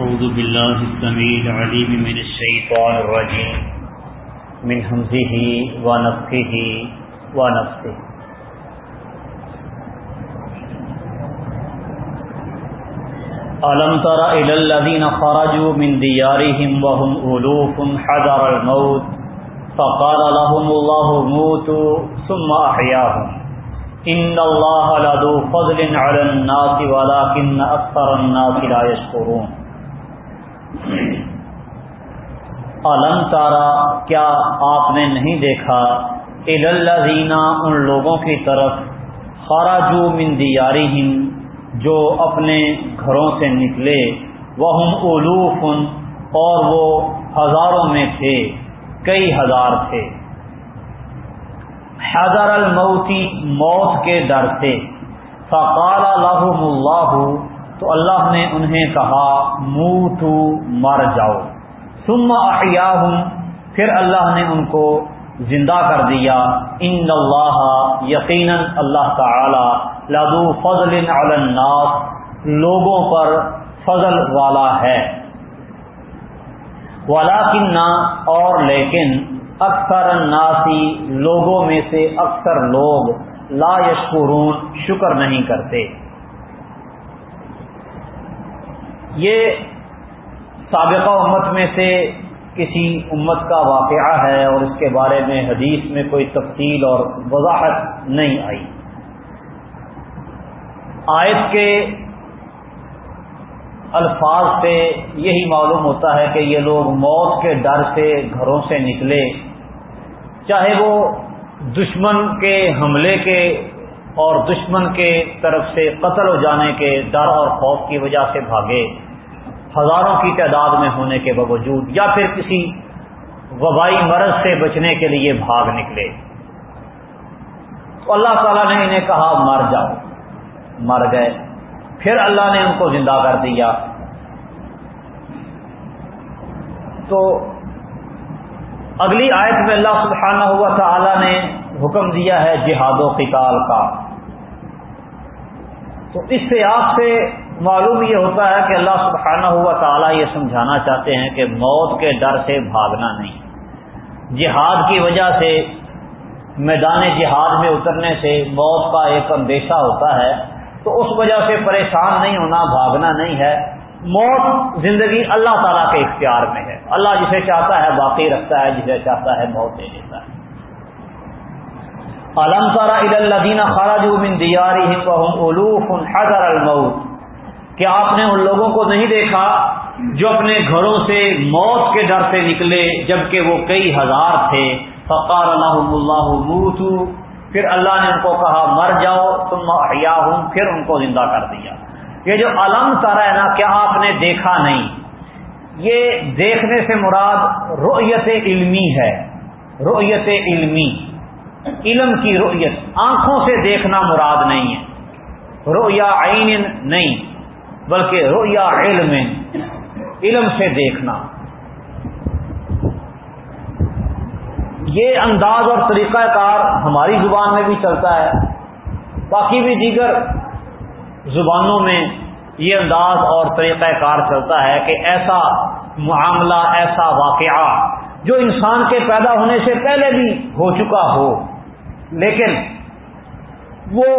أعوذ بالله السميع العليم من الشيطان الرجيم. من همزه ونفخه ونفسه ألم تر إلى الذين خرجوا من ديارهم وهم ألوف حذر الموت؟ فقال لهم الله موتوا ثم أحياهم. إن الله لذو فضل على الناس ولكن أكثر الناس لا يشكرون. علم تارا، کیا آپ نے نہیں دیکھا؟ الزینہ ان لوگوں کی طرف خراجو من دیارہم جو اپنے گھروں سے نکلے وہ الوف اور وہ ہزاروں میں تھے، کئی ہزار تھے۔ حضر الموتی موت کے ڈر سے۔ فقال لهم اللہ تو اللہ نے انہیں کہا، منہ تو مر جاؤ. ثم احیاہم، پھر اللہ نے ان کو زندہ کر دیا. ان اللہ یقینا اللہ تعالی لدو فضل علی الناس، لوگوں پر فضل والا ہے۔ ولاکن اور لیکن، اکثر الناسی لوگوں میں سے اکثر لوگ لا یشکرون، شکر نہیں کرتے۔ یہ سابقہ امت میں سے کسی امت کا واقعہ ہے اور اس کے بارے میں حدیث میں کوئی تفصیل اور وضاحت نہیں آئی۔ آیت کے الفاظ سے یہی معلوم ہوتا ہے کہ یہ لوگ موت کے ڈر سے گھروں سے نکلے، چاہے وہ دشمن کے حملے کے اور دشمن کے طرف سے قتل ہو جانے کے ڈر اور خوف کی وجہ سے بھاگے۔ ہزاروں کی تعداد میں ہونے کے باوجود یا پھر کسی وبائی مرض سے بچنے کے لیے بھاگ نکلے۔ تو اللہ تعالیٰ نے انہیں کہا، مر جاؤ۔ مر گئے۔ پھر اللہ نے ان کو زندہ کر دیا۔ تو اگلی آیت میں اللہ سبحانہ ہوا تعالی نے حکم دیا ہے جہاد و قتال کا۔ تو اس سے آپ سے معلوم یہ ہوتا ہے کہ اللہ سبحانہ ہوا تعالیٰ یہ سمجھانا چاہتے ہیں کہ موت کے ڈر سے بھاگنا نہیں۔ جہاد کی وجہ سے میدان جہاد میں اترنے سے موت کا ایک اندیشہ ہوتا ہے، تو اس وجہ سے پریشان نہیں ہونا، بھاگنا نہیں ہے۔ موت زندگی اللہ تعالیٰ کے اختیار میں ہے۔ اللہ جسے چاہتا ہے باقی رکھتا ہے، جسے چاہتا ہے موت دے دیتا ہے۔ علم تارا الدین خراج من دیاری الوف حضر الموت کیا آپ نے ان لوگوں کو نہیں دیکھا جو اپنے گھروں سے موت کے ڈر سے نکلے جبکہ وہ کئی ہزار تھے۔ فقار اللہ موتو پھر اللہ نے ان کو کہا، مر جاؤ تم احیا ہوں پھر ان کو زندہ کر دیا۔ یہ جو علم تارا ہے نا، کیا آپ نے دیکھا نہیں؟ یہ دیکھنے سے مراد رؤیت علمی ہے۔ رؤیت علمی۔ علم کی رؤیت، آنکھوں سے دیکھنا مراد نہیں ہے۔ رویا عین نہیں، بلکہ رویا علم۔ علم سے دیکھنا۔ یہ انداز اور طریقہ کار ہماری زبان میں بھی چلتا ہے۔ باقی بھی دیگر زبانوں میں یہ انداز اور طریقہ کار چلتا ہے کہ ایسا معاملہ، ایسا واقعہ جو انسان کے پیدا ہونے سے پہلے بھی ہو چکا ہو۔ لیکن وہ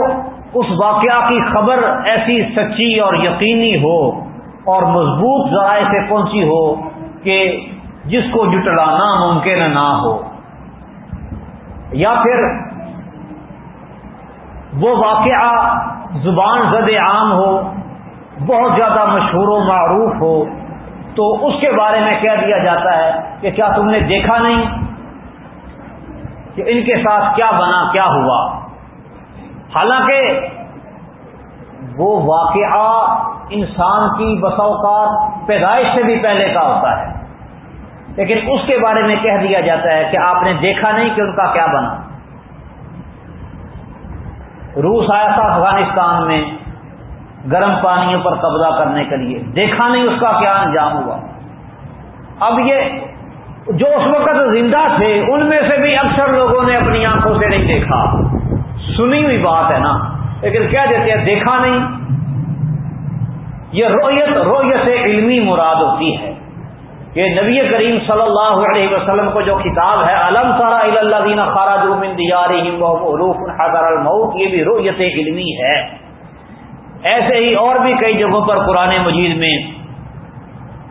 اس واقعہ کی خبر ایسی سچی اور یقینی ہو اور مضبوط ذرائع سے پہنچی ہو کہ جس کو جٹلانا ممکن نہ ہو۔ یا پھر وہ واقعہ زبان زد عام ہو، بہت زیادہ مشہور و معروف ہو تو اس کے بارے میں کہہ دیا جاتا ہے کہ کیا تم نے دیکھا نہیں کہ ان کے ساتھ کیا بنا، کیا ہوا؟ حالانکہ وہ واقعہ انسان کی بساؤقات پیدائش سے بھی پہلے کا ہوتا ہے۔ لیکن اس کے بارے میں کہہ دیا جاتا ہے کہ آپ نے دیکھا نہیں کہ ان کا کیا بنا۔ روس آیا تھا افغانستان میں۔ گرم پانیوں پر قبضہ کرنے کے لیے۔ دیکھا نہیں اس کا کیا انجام ہوا۔ اب یہ جو اس وقت زندہ تھے، ان میں سے بھی اکثر لوگوں نے اپنی آنکھوں سے نہیں دیکھا۔ سنی ہوئی بات ہے نا، لیکن کیا دیتے ہیں؟ دیکھا نہیں۔ یہ رویت رویت علمی مراد ہوتی ہے۔ کہ نبی کریم صلی اللہ علیہ وسلم کو جو کتاب ہے علم سارا اللہ خارج عروف حضر المعود یہ بھی رویت علمی ہے۔ ایسے ہی اور بھی کئی جگہوں پر قرآن مجید میں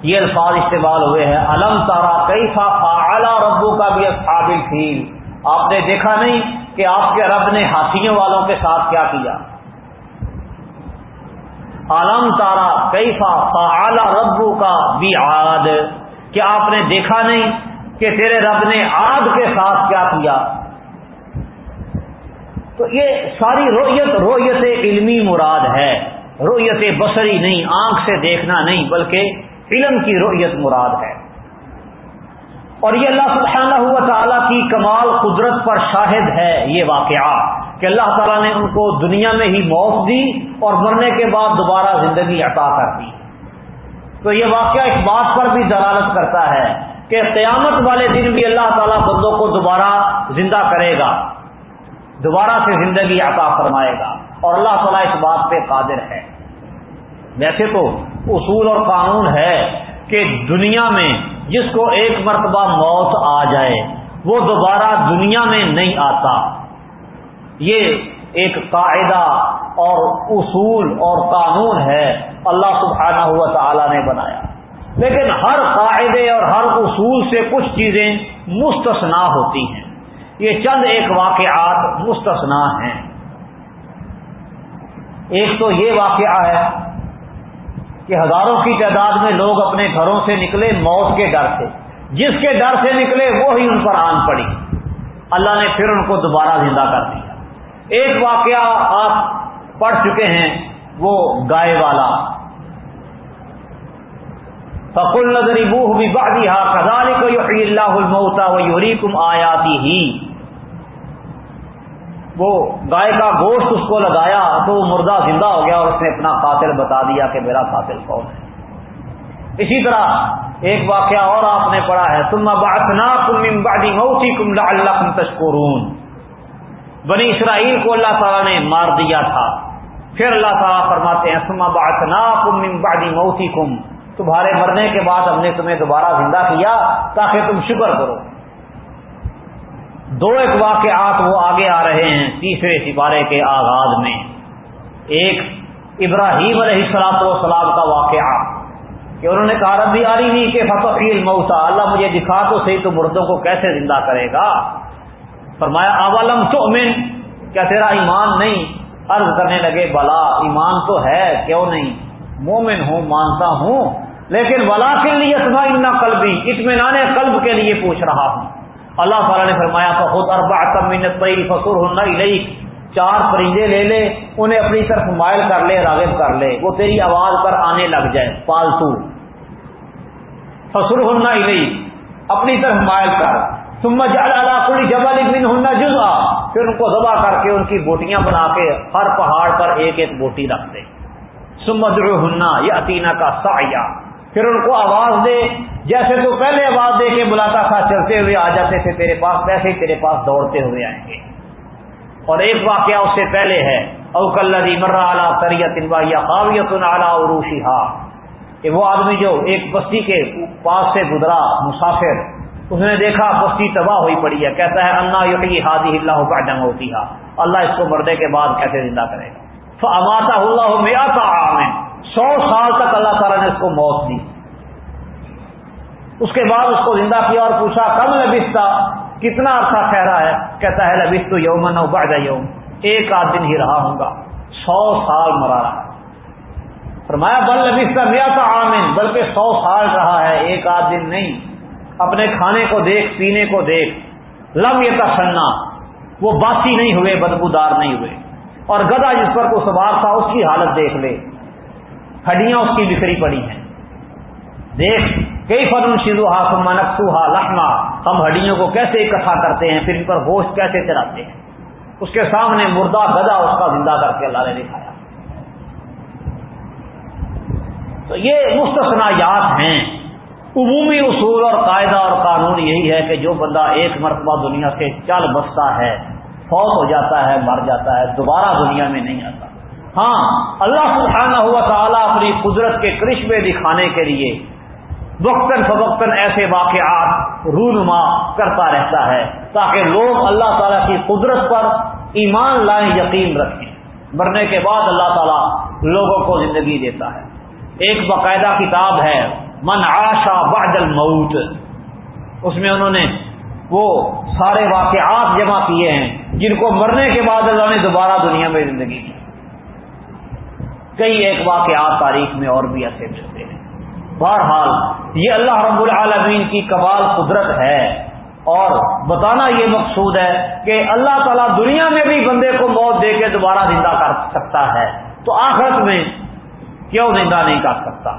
یہ الفاظ استعمال ہوئے ہیں۔ علم تارا کئی سا اعلیٰ ربو کا بھی قابل تھی آپ نے دیکھا نہیں کہ آپ کے رب نے ہاتھیوں والوں کے ساتھ کیا کیا۔ علم تارا کئی سا اعلیٰ ربو کا بھی آد کیا آپ نے دیکھا نہیں کہ تیرے رب نے آد کے ساتھ کیا کیا؟ تو یہ ساری رویت رویت علمی مراد ہے۔ رویت بصری نہیں، آنکھ سے دیکھنا نہیں، بلکہ علم کی رویت مراد ہے۔ اور یہ اللہ سبحانہ ہوا تعالیٰ کی کمال قدرت پر شاہد ہے یہ واقعہ کہ اللہ تعالیٰ نے ان کو دنیا میں ہی موت دی اور مرنے کے بعد دوبارہ زندگی عطا کر دی۔ تو یہ واقعہ اس بات پر بھی دلالت کرتا ہے کہ قیامت والے دن بھی اللہ تعالیٰ بندوں کو دوبارہ زندہ کرے گا۔ دوبارہ سے زندگی عطا فرمائے گا اور اللہ تعالیٰ اس بات پہ قادر ہے۔ ویسے تو اصول اور قانون ہے کہ دنیا میں جس کو ایک مرتبہ موت آ جائے، وہ دوبارہ دنیا میں نہیں آتا۔ یہ ایک قاعدہ اور اصول اور قانون ہے، اللہ سبحانہ ہوا تعالی نے بنایا۔ لیکن ہر قاعدے اور ہر اصول سے کچھ چیزیں مستثنا ہوتی ہیں۔ یہ چند ایک واقعات مستثنا ہیں۔ ایک تو یہ واقعہ ہے کہ ہزاروں کی تعداد میں لوگ اپنے گھروں سے نکلے موت کے ڈر سے۔ جس کے ڈر سے نکلے وہی ان پر آن پڑی۔ اللہ نے پھر ان کو دوبارہ زندہ کر دیا۔ ایک واقعہ آپ پڑھ چکے ہیں، وہ گائے والا۔ فکل نظری بوہ بھی بادی ہا کزال کو اللہ الموتا و یوری کم آیاتی ہی وہ گائے کا گوشت اس کو لگایا تو وہ مردہ زندہ ہو گیا اور اس نے اپنا قاتل بتا دیا کہ میرا قاتل کون ہے۔ اسی طرح ایک واقعہ اور آپ نے پڑھا ہے تم باسنا کم بادی کم اللہ تشکرون۔ بنی اسرائیل کو اللہ تعالیٰ نے مار دیا تھا۔ پھر اللہ تعالیٰ فرماتے ہیں سما باسنا کم بادی کم تمہارے مرنے کے بعد ہم نے تمہیں دوبارہ زندہ کیا تاکہ تم شکر کرو۔ دو ایک واقعات وہ آگے تیسرے سپارے کے آغاز میں ایک ابراہیم علیہ السلاط والسلام کا واقعہ کہ انہوں نے کہا، ربی آ رہی نہیں کہ فتح الموتا اللہ مجھے دکھا تو صحیح تو مردوں کو کیسے زندہ کرے گا؟ فرمایا، اولم تو کیا تیرا ایمان نہیں؟ عرض کرنے لگے، بلا، ایمان تو ہے، کیوں نہیں؟ مومن ہوں، مانتا ہوں، لیکن ولا کے لیے اتنا قلبی، اطمینان قلب کے لیے پوچھ رہا ہوں۔ اللہ تعالیٰ نے فرمایا خود اربا منت فصور ہونا ہی چار پرندے لے لے، انہیں اپنی طرف مائل کر لے، راغب کر لے۔ وہ تیری آواز پر آنے لگ جائے پالتو۔ فصور ہونا ہی اپنی طرف مائل کر۔ تم کلی جبل بن ہونا جزا پھر ان کو دبا کر کے ان کی بوٹیاں بنا کے ہر پہاڑ پر ایک ایک بوٹی رکھ دے۔ سمدر ہننا یا عطینہ کا سایہ پھر ان کو آواز دے۔ جیسے تو پہلے آواز دے کے بلاتا تھا چلتے ہوئے آ جاتے تھے، تیرے پاس ویسے ہی تیرے پاس دوڑتے ہوئے آئیں گے۔ اور ایک واقعہ اس سے پہلے ہے۔ اوکلدی مرا اعلیٰ تریت یا قابیت اعلیٰ عروشی ہا کہ وہ آدمی جو ایک بستی کے پاس سے گزرا، مسافر، اس نے دیکھا بستی تباہ ہوئی پڑی ہے۔ کہتا ہے اللہ یقینی ہادی اللہ کا ڈنگ ہوتی ہے اللہ اس کو مردے کے بعد کیسے زندہ کرے گا؟ تو اللہ میرا تھا سو سال تک اللہ تعالیٰ نے اس کو موت دی۔ اس کے بعد اس کو زندہ کیا اور پوچھا کب لبستہ کتنا عرصہ ٹھہرا ہے؟ کہتا ہے لبست یومن بعد یوم۔ ایک آدھ دن ہی رہا ہوں گا۔ سو سال مرا۔ رہا فرمایا، بل لبستہ میا تھا آمن بلکہ سو سال رہا ہے۔ ایک آدھ دن نہیں۔ اپنے کھانے کو دیکھ، پینے کو دیکھ۔ لم یہ سننا وہ باسی نہیں ہوئے، بدبودار نہیں ہوئے۔ اور گدا جس پر کو سوار تھا، اس کی حالت دیکھ لے۔ ہڈیاں اس کی بکھری پڑی ہیں۔ دیکھ کئی فن شیزو ہا منقسو ہا لکھنا ہم ہڈیوں کو کیسے اکٹھا کرتے ہیں، پھر ان پر گوشت کیسے چلاتے ہیں۔ اس کے سامنے مردہ گدا اس کا زندہ کر کے اللہ نے دکھایا۔ تو یہ مستثنا ہیں۔ عمومی اصول اور قاعدہ اور قانون یہی ہے کہ جو بندہ ایک مرتبہ دنیا سے چل بستا ہے، فوت ہو جاتا ہے، مر جاتا ہے، دوبارہ دنیا میں نہیں آتا۔ ہاں اللہ سبحانہ ہوا تعالیٰ اپنی قدرت کے کرشمے دکھانے کے لیے وقتاً فوقتاً ایسے واقعات رونما کرتا رہتا ہے تاکہ لوگ اللہ تعالیٰ کی قدرت پر ایمان لائیں، یقین رکھیں۔ مرنے کے بعد اللہ تعالیٰ لوگوں کو زندگی دیتا ہے۔ ایک باقاعدہ کتاب ہے، من آشا بعد الموت اس میں انہوں نے وہ سارے واقعات جمع کیے ہیں، جن کو مرنے کے بعد اللہ نے دوبارہ دنیا میں زندگی کی کئی ایک واقعات تاریخ میں اور بھی ایسے ملتے ہیں۔ بہرحال، یہ اللہ رب العالمین کی کبال قدرت ہے اور بتانا یہ مقصود ہے کہ اللہ تعالیٰ دنیا میں بھی بندے کو موت دے کے دوبارہ زندہ کر سکتا ہے تو آخرت میں کیوں زندہ نہیں کر سکتا؟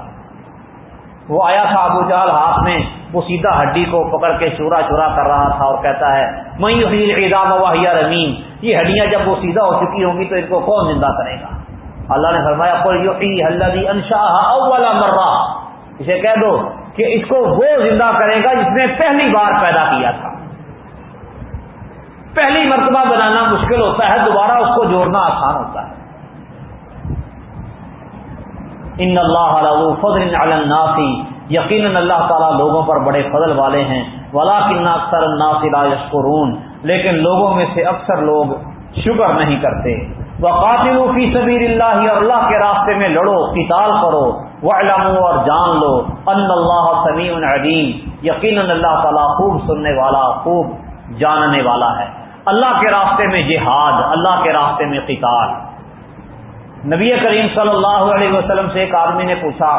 وہ آیا تھا ابو جال ہاتھ میں، وہ سیدھا ہڈی کو پکڑ کے چورا چورا کر رہا تھا اور کہتا ہے میں واہیا یہ ہڈیاں جب وہ سیدھا ہو چکی ہوں گی تو ان کو کون زندہ کرے گا؟ اللہ نے فرمایا انشا اولا مرہ اسے کہہ دو کہ اس کو وہ زندہ کرے گا جس نے پہلی بار پیدا کیا تھا۔ پہلی مرتبہ بنانا مشکل ہوتا ہے، دوبارہ اس کو جوڑنا آسان ہوتا ہے۔ ان اللہ فضل الناسی یقیناً اللہ تعالیٰ لوگوں پر بڑے فضل والے ہیں۔ ولا کن اکثر لا یشکرون لیکن لوگوں میں سے اکثر لوگ شکر نہیں کرتے۔ وہ قاتل فی سبیر اللہ اللہ کے راستے میں لڑو، قتال کرو وہ اور جان لو، ان اللہ سمیع علیم، یقیناً اللہ تعالیٰ خوب سننے والا، خوب جاننے والا ہے۔ اللہ کے راستے میں جہاد، اللہ کے راستے میں قتال۔ نبی کریم صلی اللہ علیہ وسلم سے ایک آدمی نے پوچھا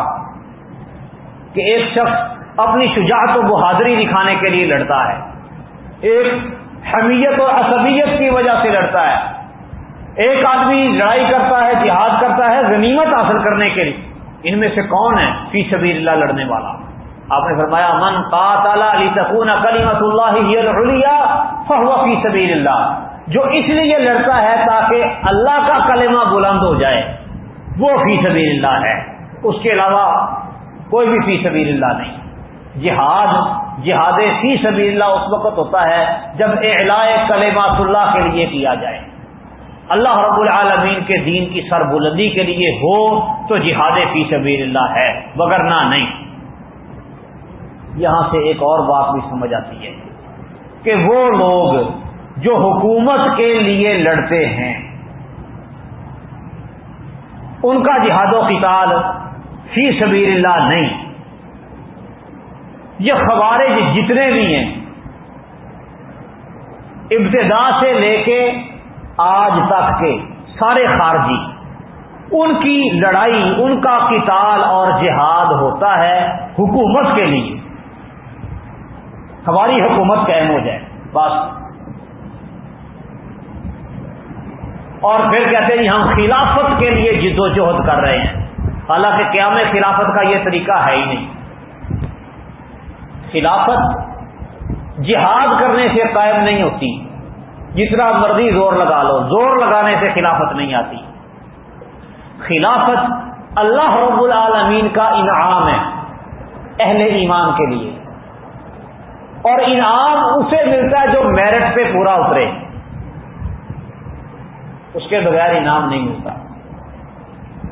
کہ ایک شخص اپنی شجاعت و بہادری دکھانے کے لیے لڑتا ہے، ایک حمیت اور عصبیت کی وجہ سے لڑتا ہے۔ ایک آدمی لڑائی کرتا ہے، جہاد کرتا ہے، غنیمت حاصل کرنے کے لیے۔ ان میں سے کون ہے؟ فی سبیل اللہ لڑنے والا۔ آپ نے فرمایا، من قاتل علی تکون کلیمت اللہ فہو فی سبیل اللہ۔ جو اس لیے لڑتا ہے تاکہ اللہ کا کلمہ بلند ہو جائے، وہ فی سبیل اللہ ہے۔ اس کے علاوہ کوئی بھی فی سبیل اللہ نہیں۔ جہاد جہاد فی سبیل اللہ اس وقت ہوتا ہے جب اعلائے کلمات اللہ کے لیے کیا جائے۔ اللہ رب العالمین کے دین کی سر بلندی کے لیے ہو تو جہاد فی سبیل اللہ ہے وگرنہ نہیں۔ یہاں سے ایک اور بات بھی سمجھ آتی ہے کہ وہ لوگ جو حکومت کے لیے لڑتے ہیں، ان کا جہاد و قتال فی سبیر اللہ نہیں۔ یہ خوارج جتنے بھی ہیں، ابتدا سے لے کے آج تک کے سارے خارجی، ان کی لڑائی، ان کا قتال اور جہاد ہوتا ہے حکومت کے لیے۔ ہماری حکومت قائم ہو جائے، بس۔ اور پھر کہتے ہیں جی، ہم خلافت کے لیے جد و جہد کر رہے ہیں۔ حالانکہ قیام خلافت کا یہ طریقہ ہے ہی نہیں۔ خلافت جہاد کرنے سے قائم نہیں ہوتی۔ جتنا مرضی زور لگا لو، زور لگانے سے خلافت نہیں آتی۔ خلافت اللہ رب العالمین کا انعام ہے، اہل ایمان کے لیے۔ اور انعام اسے ملتا ہے جو میرٹ پہ پورا اترے۔ اس کے بغیر انعام نہیں ملتا۔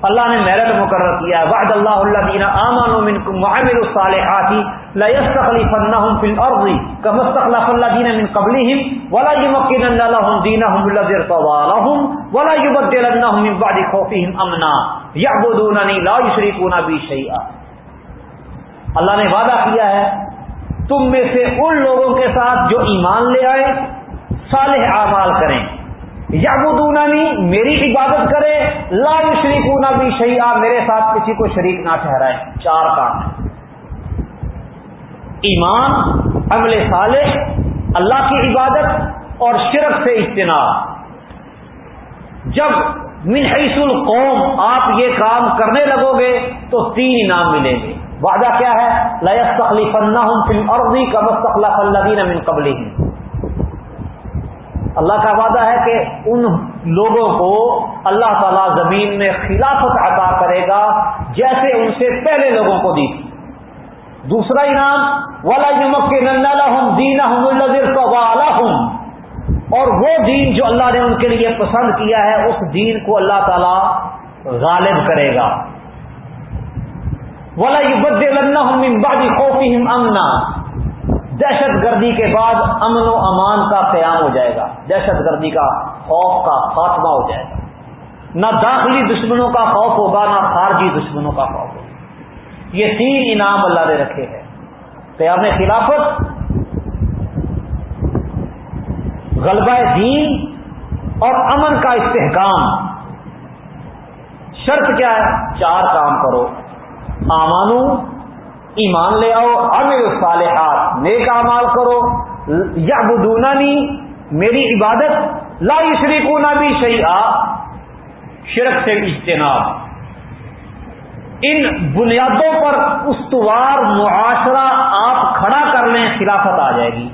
اللہ نے میرٹ مقرر کیا وعد اللہ اللہ دینا آمان منکم وعمل الصالحات لا يستخلفنهم في الارض كما استخلف الذين من قبلهم ولا يمكنن لهم دينهم الذي ارتضى لهم ولا يبدلنهم من بعد خوفهم امنا يعبدونني لا يشركون بي شيئا۔ اللہ نے وعدہ کیا ہے، تم میں سے ان لوگوں کے ساتھ جو ایمان لے آئے، صالح اعمال کریں۔ یا میری عبادت کرے لا شریک بھی شہیا میرے ساتھ کسی کو شریک نہ ٹھہرائے چار کام۔ ایمان، عمل صالح، اللہ کی عبادت اور شرک سے اجتناب۔ جب من حیث القوم آپ یہ کام کرنے لگو گے، تو تین انعام ملیں گے۔ وعدہ کیا ہے؟ لس تخلیف اللہ فلم اور بھی کم قبل اللہ کا وعدہ ہے کہ ان لوگوں کو اللہ تعالیٰ زمین میں خلافت عطا کرے گا جیسے ان سے پہلے لوگوں کو دی دوسرا انعام والا کے نندا ہوں ہوں اور وہ دین جو اللہ نے ان کے لیے پسند کیا ہے، اس دین کو اللہ تعالی غالب کرے گا۔ ولا بد امبادی خوفی امنا دہشت گردی کے بعد امن و امان کا قیام ہو جائے گا۔ دہشت گردی کا خوف کا خاتمہ ہو جائے گا۔ نہ داخلی دشمنوں کا خوف ہوگا، نہ خارجی دشمنوں کا خوف ہوگا۔ یہ تین انعام اللہ نے رکھے ہیں۔ قیام خلافت، غلبہ دین اور امن کا استحکام۔ شرط کیا ہے؟ چار کام کرو۔ آمانو ایمان لے آؤ امر صالحات، نیک امال کرو۔ یا بدونانی میری عبادت، لا شریک نہ بھی صحیح شرک سے اجتناب۔ ان بنیادوں پر استوار، معاشرہ آپ کھڑا کر لیں، خلافت آ جائے گی۔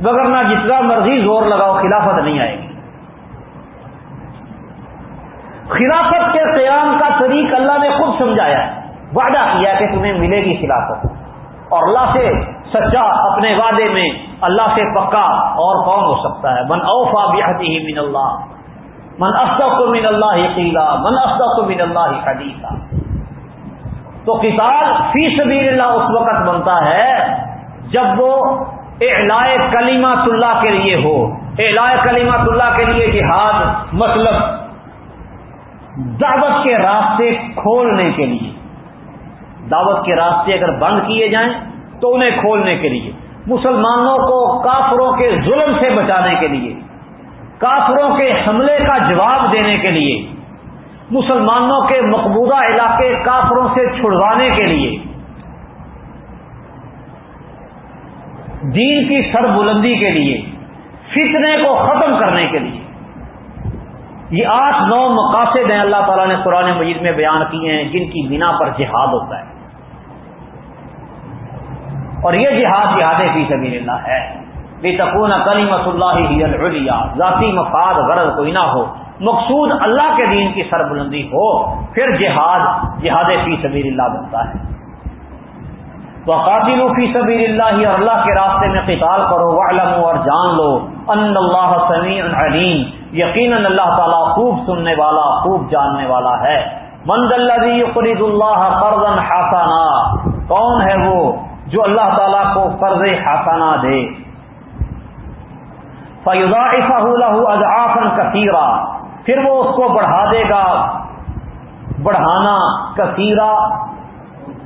مگر نہ جتنا مرضی زور لگاؤ، خلافت نہیں آئے گی۔ خلافت کے قیام کا طریق اللہ نے خود سمجھایا۔ وعدہ کیا کہ تمہیں ملے گی خلافت۔ اور اللہ سے سچا اپنے وعدے میں اللہ سے پکا اور کون ہو سکتا ہے؟ من اوفا بھی من اللہ، من افسق من اللہ قیلا، من افسق من اللہ حدیثہ تو کتاب فی سبیل اللہ اس وقت بنتا ہے جب وہ اعلائے کلیمات اللہ کے لیے ہو۔ اعلائے کلیمات اللہ کے لیے جہاد مطلب دعوت کے راستے کھولنے کے لیے۔ دعوت کے راستے اگر بند کیے جائیں تو انہیں کھولنے کے لیے، مسلمانوں کو کافروں کے ظلم سے بچانے کے لیے، کافروں کے حملے کا جواب دینے کے لیے، مسلمانوں کے مقبوضہ علاقے کافروں سے چھڑوانے کے لیے۔ دین کی سر بلندی کے لیے، فتنے کو ختم کرنے کے لیے۔ یہ آٹھ نو مقاصد ہیں اللہ تعالیٰ نے قرآن مجید میں بیان کیے ہیں، جن کی بنا پر جہاد ہوتا ہے۔ اور یہ جہاد جہاد فی سبیل اللہ ہے۔ بے تکون کلیمت اللہ ہی العلیا ذاتی مفاد غرض کوئی نہ ہو۔ مقصود اللہ کے دین کی سربلندی ہو، پھر جہاد جہاد فی سبیر اللہ بنتا ہے۔ تو قاتل فی سبیر اللہ اور اللہ کے راستے میں قتال کرو۔ وعلمو اور جان لو۔ ان اللہ سمیع علیم یقیناً اللہ تعالیٰ خوب سننے والا، خوب جاننے والا ہے۔ مند اللہ قرید اللہ قرض حسانہ کون ہے وہ؟ جو اللہ تعالیٰ کو قرض حسانہ دے۔ فیوزا اضافن کثیرہ پھر وہ اس کو بڑھا دے گا۔ بڑھانا کثیرہ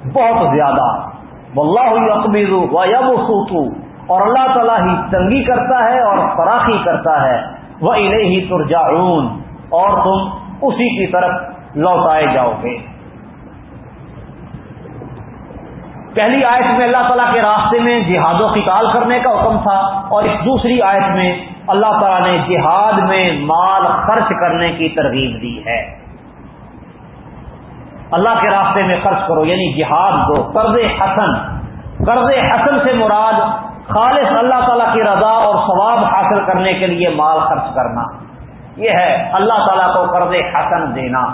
بہت زیادہ۔ واللہ اقبیر و یب سوتو اور اللہ تعالیٰ ہی تنگی کرتا ہے اور فراخی کرتا ہے۔ وہ انہیں ہی ترجاون اور تم اسی کی طرف لوٹائے جاؤ گے۔ پہلی آیت میں اللہ تعالیٰ کے راستے میں جہاد و قتال کرنے کا حکم تھا اور اس دوسری آیت میں اللہ تعالیٰ نے جہاد میں مال خرچ کرنے کی ترغیب دی ہے۔ اللہ کے راستے میں خرچ کرو یعنی جہاد دو۔ قرض حسن۔ قرض حسن سے مراد خالص اللہ تعالیٰ کی رضا اور ثواب حاصل کرنے کے لیے مال خرچ کرنا۔ یہ ہے اللہ تعالیٰ کو قرض حسن دینا۔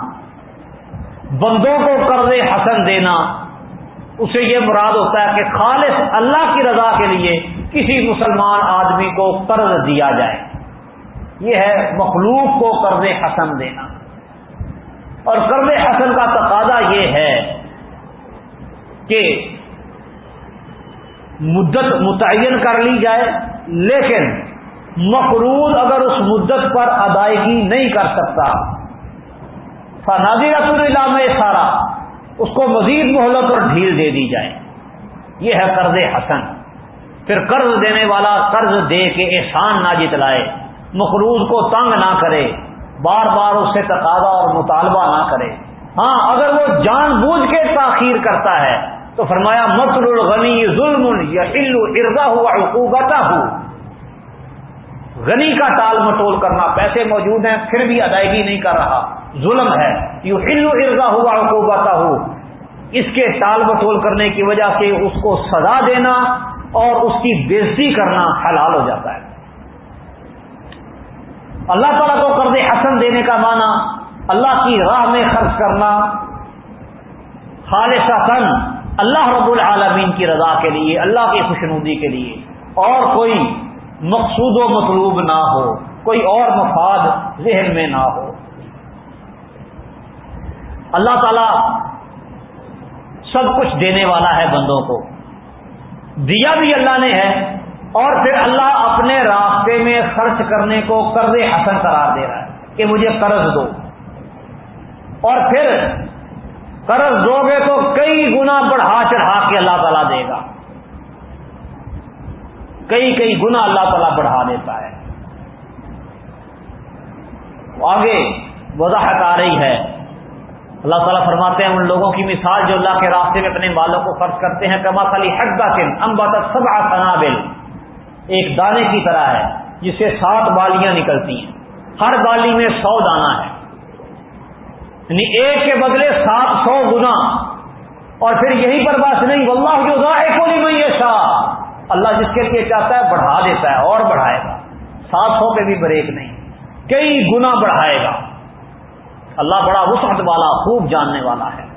بندوں کو قرض حسن دینا۔ اسے یہ مراد ہوتا ہے کہ خالص اللہ کی رضا کے لیے کسی مسلمان آدمی کو قرض دیا جائے۔ یہ ہے مخلوق کو قرض حسن دینا۔ اور قرض حسن کا تقاضا یہ ہے کہ مدت متعین کر لی جائے، لیکن مقروض اگر اس مدت پر ادائیگی نہیں کر سکتا۔ فنادی رسول اللہ میں سارا۔ اس کو مزید مہلت اور ڈھیل دے دی جائے۔ یہ ہے قرض حسن۔ پھر قرض دینے والا قرض دے کے احسان نہ جتلائے، مقروض کو تنگ نہ کرے بار بار اس سے تقاضا اور مطالبہ نہ کرے۔ ہاں اگر وہ جان بوجھ کے تاخیر کرتا ہے، تو فرمایا مت الغنی ظلم یا علو اردا ہوا ہو غنی کا ٹال مٹول کرنا، پیسے موجود ہیں، پھر بھی ادائیگی نہیں کر رہا۔ ظلم ہے۔ یو ہلو ارزا ہوا حقوبتا ہو اس کے ٹال بٹول کرنے کی وجہ سے اس کو سزا دینا اور اس کی بےزتی کرنا حلال ہو جاتا ہے۔ اللہ تعالیٰ کو قرض حسن دینے کا معنی اللہ کی راہ میں خرچ کرنا۔ خالص اللہ رب العالمین کی رضا کے لیے، اللہ کی خوشنودی کے لیے۔ اور کوئی مقصود و مطلوب نہ ہو، کوئی اور مفاد ذہن میں نہ ہو۔ اللہ تعالی سب کچھ دینے والا ہے بندوں کو۔ دیا بھی اللہ نے ہے اور پھر اللہ اپنے راستے میں خرچ کرنے کو قرض حسن قرار دے رہا ہے کہ مجھے قرض دو۔ اور پھر قرض دو گے تو کئی گنا بڑھا چڑھا کے اللہ تعالیٰ دے گا۔ کئی کئی گنا اللہ تعالیٰ بڑھا دیتا ہے۔ آگے وضاحت آ رہی ہے۔ اللہ تعالیٰ فرماتے ہیں ان لوگوں کی مثال جو اللہ کے راستے میں اپنے بالوں کو خرچ کرتے ہیں، کما خالی حق سن امبا سب آسنابل ایک دانے کی طرح ہے، جس سے سات بالیاں نکلتی ہیں۔ ہر بالی میں سو دانا ہے۔ یعنی ایک کے بدلے سات سو گنا۔ اور پھر یہی پر بات نہیں، واللہ جو ذائقہ کو نہیں شاہ اللہ جس کے لیے چاہتا ہے بڑھا دیتا ہے اور بڑھائے گا۔ سات سو پہ بھی بریک نہیں، کئی گنا بڑھائے گا۔ اللہ بڑا وسعت والا، خوب جاننے والا ہے۔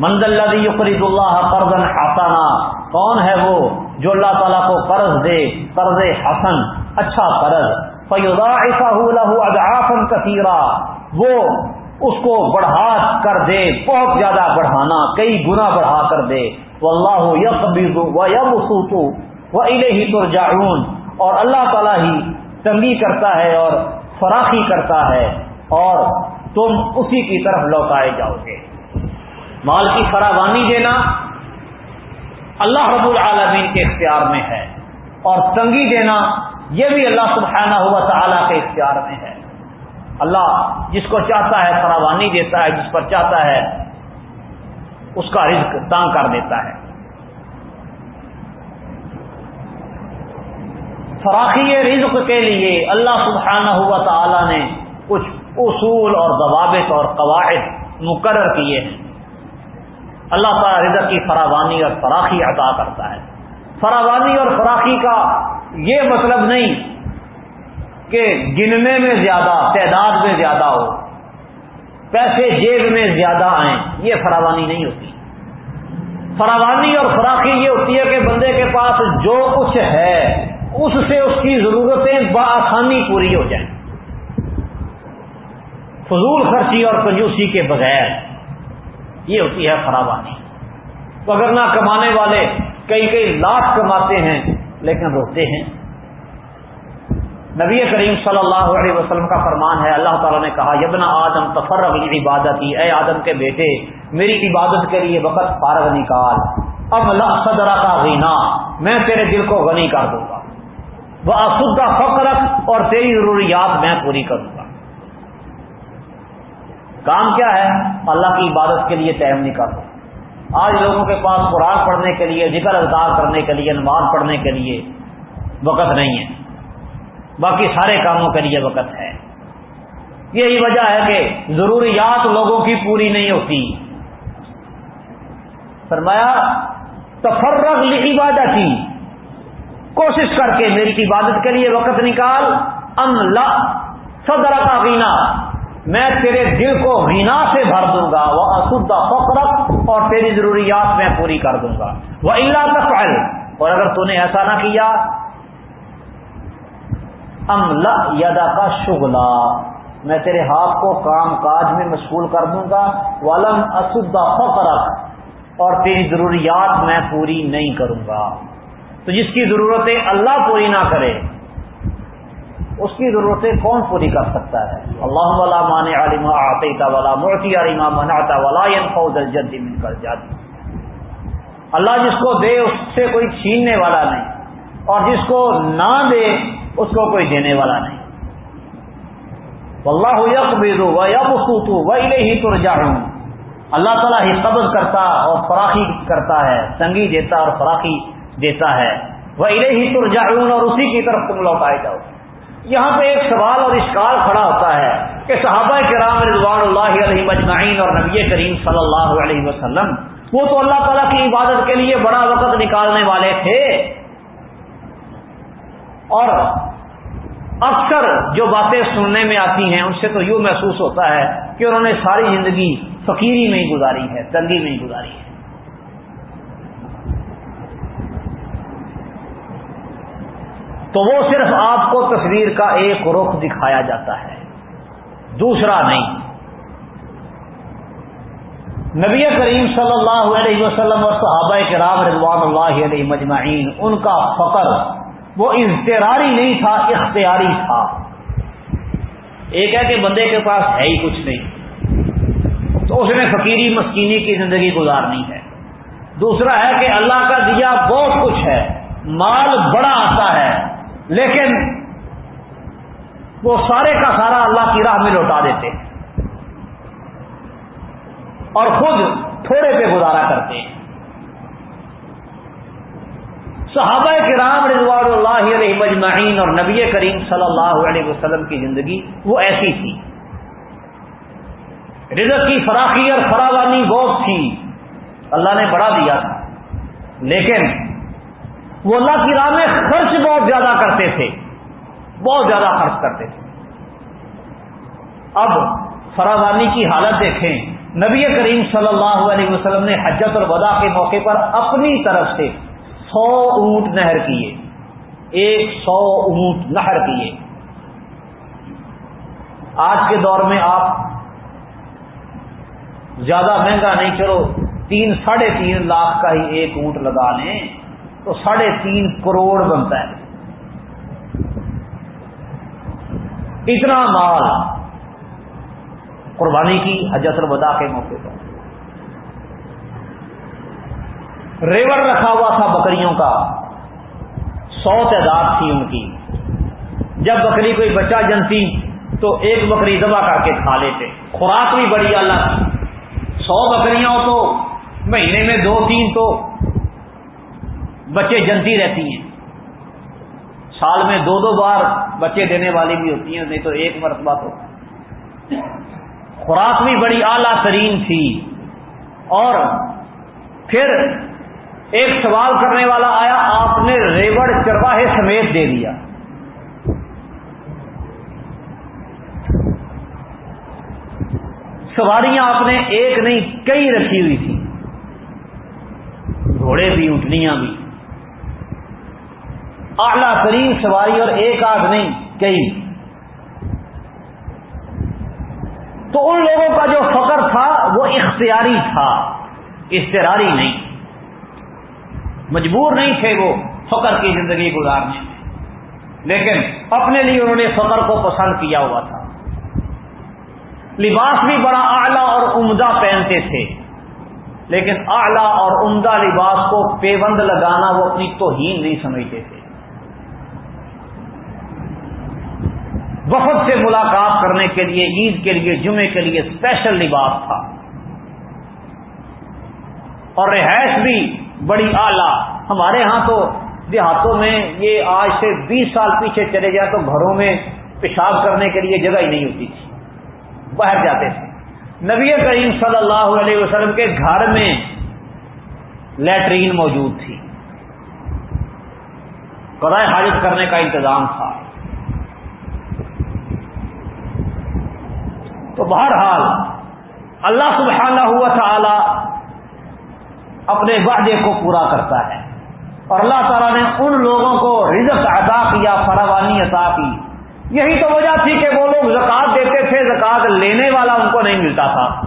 منزل اللہ قرید اللہ قرض حسنا، کون ہے وہ جو اللہ تعالیٰ کو قرض دے، قرض حسن اچھا قرض۔ فیودا ایسا اضافن کثیرا۔ وہ اس کو بڑھا کر دے، بہت زیادہ بڑھانا، کئی گنا بڑھا کر دے۔ وہ اللہ یقبض و یم سوتو وہ ترجعون۔ اور اللہ تعالیٰ ہی تنگی کرتا ہے اور فراخی کرتا ہے اور تم اسی کی طرف لوٹائے جاؤ گے۔ مال کی فراوانی دینا اللہ رب العالمین کے اختیار میں ہے اور تنگی دینا یہ بھی اللہ سبحانہ ہوا تعالیٰ کے اختیار میں ہے۔ اللہ جس کو چاہتا ہے فراوانی دیتا ہے، جس پر چاہتا ہے، اس کا رزق تانگ کر دیتا ہے۔ فراخی رزق کے لیے اللہ سبحانہ ہوا تعالیٰ نے کچھ اصول اور ضوابط اور قواعد مقرر کیے ہیں۔ اللہ تعالیٰ رزق کی فراوانی اور فراخی عطا کرتا ہے۔ فراوانی اور فراخی کا یہ مطلب نہیں کہ گننے میں زیادہ، تعداد میں زیادہ ہو، پیسے جیب میں زیادہ آئیں، یہ فراوانی نہیں ہوتی۔ فراوانی اور فراخی یہ ہوتی ہے کہ بندے کے پاس جو کچھ ہے اس سے اس کی ضرورتیں بآسانی پوری ہو جائیں۔ فضول خرچی اور کنجوسی کے بغیر یہ ہوتی ہے فراوانی تو اگر نہ کمانے والے کئی کئی لاکھ کماتے ہیں لیکن روتے ہیں۔ نبی کریم صلی اللہ علیہ وسلم کا فرمان ہے، اللہ تعالیٰ نے کہا یبنا آدم تفر عبادت اے آدم کے بیٹے، میری عبادت کے لیے وقت فارغ نکال۔ اب اللہ کا غینا میں تیرے دل کو غنی کر دوں گا۔ وہ اسدا فخرت اور تیری ضروریات میں پوری کروں گا۔ کام کیا ہے؟ اللہ کی عبادت کے لیے ٹائم نکالو۔ آج لوگوں کے پاس قرآن پڑھنے کے لیے، ذکر اذکار کرنے کے لیے، نماز پڑھنے کے لیے وقت نہیں ہے۔ باقی سارے کاموں کے لیے وقت ہے۔ یہی وجہ ہے کہ ضروریات لوگوں کی پوری نہیں ہوتی۔ فرمایا، تفرغ عبادت کی کوشش کر کے میری عبادت کے لیے وقت نکال۔ ام لا صدر کا غینا میں تیرے دل کو غنا سے بھر دوں گا۔ وہ اسدا فخرت اور تیری ضروریات میں پوری کر دوں گا۔ وہ اللہ تفعل۔ اور اگر تو نے ایسا نہ کیا ام یدا کا شگلا میں تیرے ہاتھ کو کام کاج میں مشغول کر دوں گا۔ ولم اسدا فخرت اور تیری ضروریات میں پوری نہیں کروں گا۔ تو جس کی ضرورتیں اللہ پوری نہ کرے، اس کی ضرورتیں کون پوری کر سکتا ہے؟ اللہ والا مان عالم آتا والا موتی علیما مناتا والا فوج من کر جاتی اللہ جس کو دے، اس سے کوئی چھیننے والا نہیں، اور جس کو نہ دے، اس کو کوئی دینے والا نہیں۔ اللہ یک بیدو و یب سوتو و ہی ترجا اللہ تعالیٰ ہی قبض کرتا اور فراخی کرتا ہے تنگی دیتا اور فراخی دیتا ہے۔ وہ ہی ترجا اور اسی کی طرف تم لوٹائے جاؤ۔ یہاں پہ ایک سوال اور اشکال کھڑا ہوتا ہے کہ صحابہ کرام رضوان اللہ علیہ مجمعین اور نبی کریم صلی اللہ علیہ وسلم وہ تو اللہ تعالیٰ کی عبادت کے لیے بڑا وقت نکالنے والے تھے۔ اور اکثر جو باتیں سننے میں آتی ہیں ان سے تو یوں محسوس ہوتا ہے کہ انہوں نے ساری زندگی فقیری میں ہی گزاری ہے تنگی میں ہی گزاری ہے۔ تو وہ صرف آپ کو تصویر کا ایک رخ دکھایا جاتا ہے، دوسرا نہیں۔ نبی کریم صلی اللہ علیہ وسلم اور صحابہ کرام رضوان اللہ علیہ مجمعین، ان کا فقر وہ اضطراری نہیں تھا، اختیاری تھا۔ ایک ہے کہ بندے کے پاس ہے ہی کچھ نہیں، تو اس نے فقیری مسکینی کی زندگی گزارنی ہے۔ دوسرا ہے کہ اللہ کا دیا بہت کچھ ہے، مال بڑا آتا ہے۔ لیکن وہ سارے کا سارا اللہ کی راہ میں لوٹا دیتے ہیں اور خود تھوڑے پہ گزارا کرتے ہیں صحابہ کرام رضوان اللہ علیہ مجمعین اور نبی کریم صلی اللہ علیہ وسلم کی زندگی وہ ایسی تھی۔ رزق کی فراخی اور فراوانی بہت تھی۔ اللہ نے بڑا دیا تھا۔ لیکن وہ اللہ کی راہ میں خرچ بہت زیادہ کرتے تھے۔ بہت زیادہ خرچ کرتے تھے۔ اب فراوانی کی حالت دیکھیں۔ نبی کریم صلی اللہ علیہ وسلم نے حجت الوداع کے موقع پر اپنی طرف سے سو اونٹ نہر کیے۔ ایک سو اونٹ نہر کیے۔ آج کے دور میں آپ زیادہ مہنگا نہیں، چلو تین، ساڑھے تین لاکھ کا ہی ایک اونٹ لگا لیں۔ تو ساڑھے تین کروڑ بنتا ہے۔ اتنا مال قربانی کی حجت الوداع کے موقع پر۔ ریور رکھا ہوا تھا بکریوں کا۔ سو تعداد تھی ان کی۔ جب بکری کوئی بچہ جنتی تو ایک بکری دبا کر کے کھا لیتے۔ خوراک بھی بڑی اللہ کی۔ سو بکریاں تو مہینے میں دو تین تو بچے جنتی رہتی ہیں۔ سال میں دو دو بار بچے دینے والی بھی ہوتی ہیں، نہیں تو ایک مرتبہ تو۔ خوراک بھی بڑی اعلی ترین تھی۔ اور پھر ایک سوال کرنے والا آیا، آپ نے ریوڑ چرواہے سمیت دے دیا۔ سواریاں آپ نے ایک نہیں، کئی رکھی ہوئی تھی گھوڑے بھی اٹھنیاں بھی۔ اعلی ترین سواری اور ایک آدھ نہیں، کئی۔ تو ان لوگوں کا جو فقر تھا، وہ اختیاری تھا۔ استراری نہیں۔ مجبور نہیں تھے وہ فقر کی زندگی گزارنے۔ میں لیکن اپنے لیے انہوں نے فقر کو پسند کیا ہوا تھا۔ لباس بھی بڑا اعلیٰ اور عمدہ پہنتے تھے، لیکن اعلیٰ اور عمدہ لباس کو پیبند لگانا وہ اپنی توہین نہیں سمجھتے تھے۔ وفد سے ملاقات کرنے کے لیے، عید کے لیے، جمعے کے لیے اسپیشل لباس تھا۔ اور رہائش بھی بڑی اعلی۔ ہمارے ہاں تو دیہاتوں میں یہ آج سے بیس سال پیچھے چلے جائے تو گھروں میں پیشاب کرنے کے لیے جگہ ہی نہیں ہوتی تھی۔ باہر جاتے تھے۔ نبی کریم صلی اللہ علیہ وسلم کے گھر میں لیٹرین موجود تھی۔ قرائے حاجت کرنے کا انتظام تھا۔ تو بہرحال اللہ سبحانہ ہوا تعالی اپنے وعدے کو پورا کرتا ہے اور اللہ تعالیٰ نے ان لوگوں کو رزق عطا کیا فراوانی عطا کی۔ یہی تو وجہ تھی کہ وہ لوگ زکات دیتے تھے زکات لینے والا ان کو نہیں ملتا تھا۔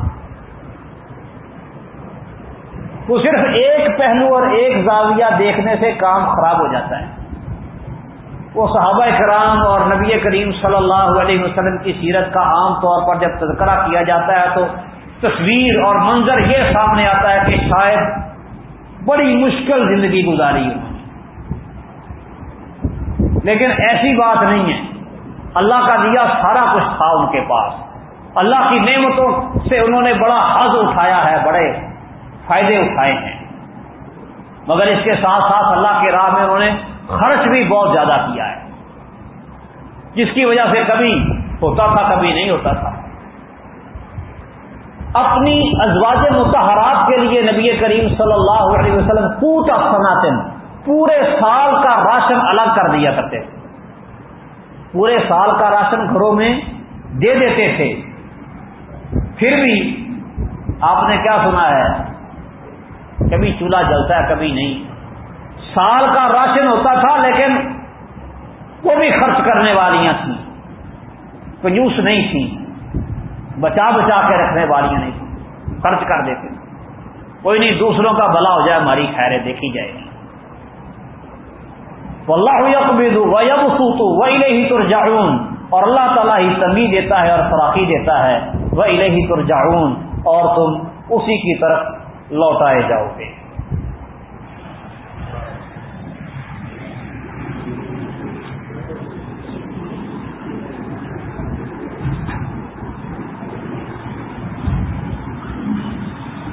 وہ صرف ایک پہلو اور ایک زاویہ دیکھنے سے کام خراب ہو جاتا ہے۔ وہ صحابہ کرام اور نبی کریم صلی اللہ علیہ وسلم کی سیرت کا عام طور پر جب تذکرہ کیا جاتا ہے تو تصویر اور منظر یہ سامنے آتا ہے کہ شاید بڑی مشکل زندگی گزاری انہوں نے لیکن ایسی بات نہیں ہے۔ اللہ کا دیا سارا کچھ تھا ان کے پاس۔ اللہ کی نعمتوں سے انہوں نے بڑا حض اٹھایا ہے، بڑے فائدے اٹھائے ہیں۔ مگر اس کے ساتھ ساتھ اللہ کے راہ میں انہوں نے خرچ بھی بہت زیادہ کیا ہے۔ جس کی وجہ سے کبھی ہوتا تھا، کبھی نہیں ہوتا تھا۔ اپنی ازواج متحرات کے لیے نبی کریم صلی اللہ علیہ وسلم پوٹا سناتن، پورے سال کا راشن الگ کر دیا کرتے تھے۔ پورے سال کا راشن گھروں میں دے دیتے تھے۔ پھر بھی آپ نے کیا سنا ہے؟ کبھی چولہا جلتا ہے، کبھی نہیں۔ سال کا راشن ہوتا تھا، لیکن وہ بھی خرچ کرنے والیاں تھیں۔ کنجوس نہیں تھیں۔ بچا بچا کے رکھنے والیاں نہیں تھیں۔ خرچ کر دیتے۔ کوئی نہیں، دوسروں کا بلا ہو جائے، ہماری خیریں دیکھی جائے گی۔ اللہ یقبید وب سوتو وہ ہی ترجعون۔ اور اللہ تعالیٰ ہی تمی دیتا ہے اور فراقی دیتا ہے۔ وہ الہی ترجعون۔ اور تم اسی کی طرف لوٹائے جاؤ گے۔